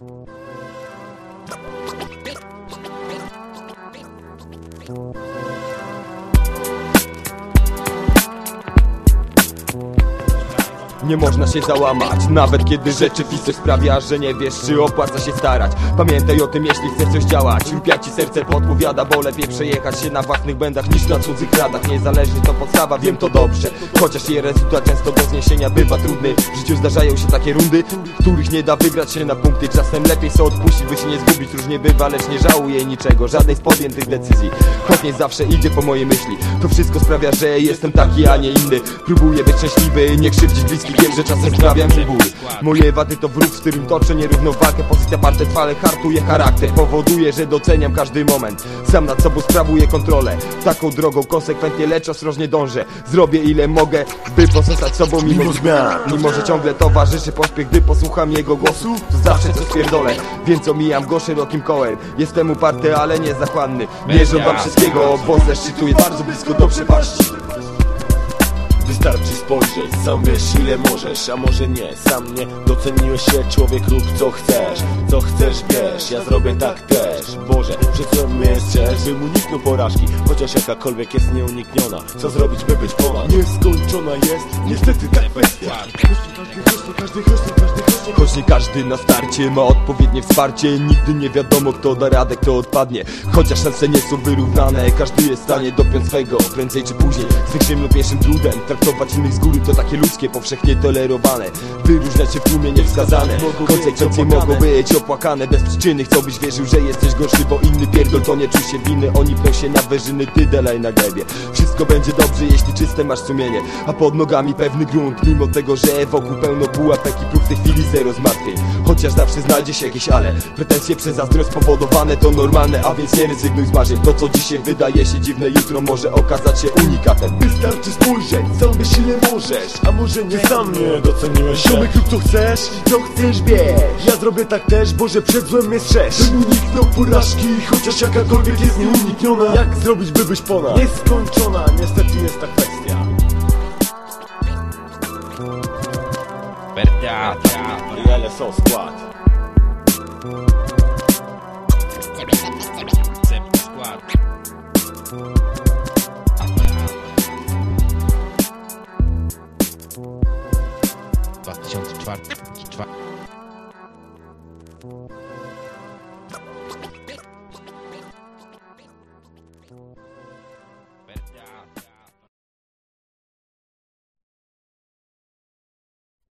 Bye. Nie można się załamać, nawet kiedy rzeczywistość sprawia, że nie wiesz czy opłaca się starać. Pamiętaj o tym jeśli chcesz coś działać. Jak ci serce podpowiada, bo lepiej przejechać się na własnych błędach niż na cudzych radach Niezależnie to podstawa, wiem to dobrze. Chociaż jej rezultat często do zniesienia bywa trudny. W życiu zdarzają się takie rundy, których nie da wygrać się na punkty. Czasem lepiej sobie odpuścić, by się nie zgubić, różnie bywa, lecz nie żałuję niczego Żadnej z podjętych decyzji, choć nie zawsze idzie po mojej myśli. To wszystko sprawia, że jestem taki, a nie inny. Próbuję być szczęśliwy, nie krzywdzić bliskich Wiem, że czasem sprawiam ból. Moje wady to wróg, z którym toczę nierównowagę. Pozycja parte trwale hartuje charakter. Powoduje, że doceniam każdy moment. Sam nad sobą sprawuję kontrolę. Taką drogą konsekwentnie, lecz ostrożnie dążę. Zrobię ile mogę, by pozostać sobą mimo, Mimo zmian. Mimo, że ciągle towarzyszy pośpiech, gdy posłucham jego głosu To zawsze coś pierdolę, więc omijam go szerokim kołem. Jestem uparty, ale nie zachłanny Nie żądam wszystkiego, bo zeszczytuję bardzo blisko do przepaści Wystarczy spojrzeć, sam wiesz ile możesz, a może nie, sam nie Doceniłeś się, człowiek rób co chcesz, co chcesz wiesz, ja zrobię tak też. Boże, przed mnie jest cięż, bym uniknął porażki, chociaż jakakolwiek jest nieunikniona. Co zrobić, by być ponad? Nieskończona jest, niestety ta kwestia. Choć nie każdy na starcie ma odpowiednie wsparcie Nigdy nie wiadomo kto da radę, kto odpadnie. Chociaż szanse nie są wyrównane Każdy jest w stanie dopiąć swego Prędzej czy później, z większym lub mniejszym trudem Traktować innych z góry to takie ludzkie, powszechnie tolerowane. Wyróżniać się w tłumie niewskazane. Konsekwencje mogą być opłakane. Bez przyczyny chciałbyś wierzył, że jesteś gorszy Bo inny pierdol to nie czuł się winy Oni pną się na wyżyny, ty delaj na glebie Wszystko będzie dobrze, jeśli czyste masz sumienie. A pod nogami pewny grunt Mimo tego, że wokół pełno pułapek i prób w tej chwili zero zmartwień. Chociaż zawsze znajdzie się jakieś ale. Pretensje przez zazdrość spowodowane to normalne A więc nie rezygnuj z marzeń. To co dzisiaj wydaje się dziwne Jutro może okazać się unikatem. Wystarczy spojrzeć, sam Robisz ile możesz, a może nie sam nie doceniłeś Ziomek rób chcesz. I co chcesz bierz Ja zrobię tak też, bo że przed złem mnie strzeż Bym uniknął porażki, chociaż jakakolwiek jest nieunikniona. Jak zrobić by być ponad? Nieskończona, niestety jest ta kwestia. Bertata LSO skład. Skład. 2004.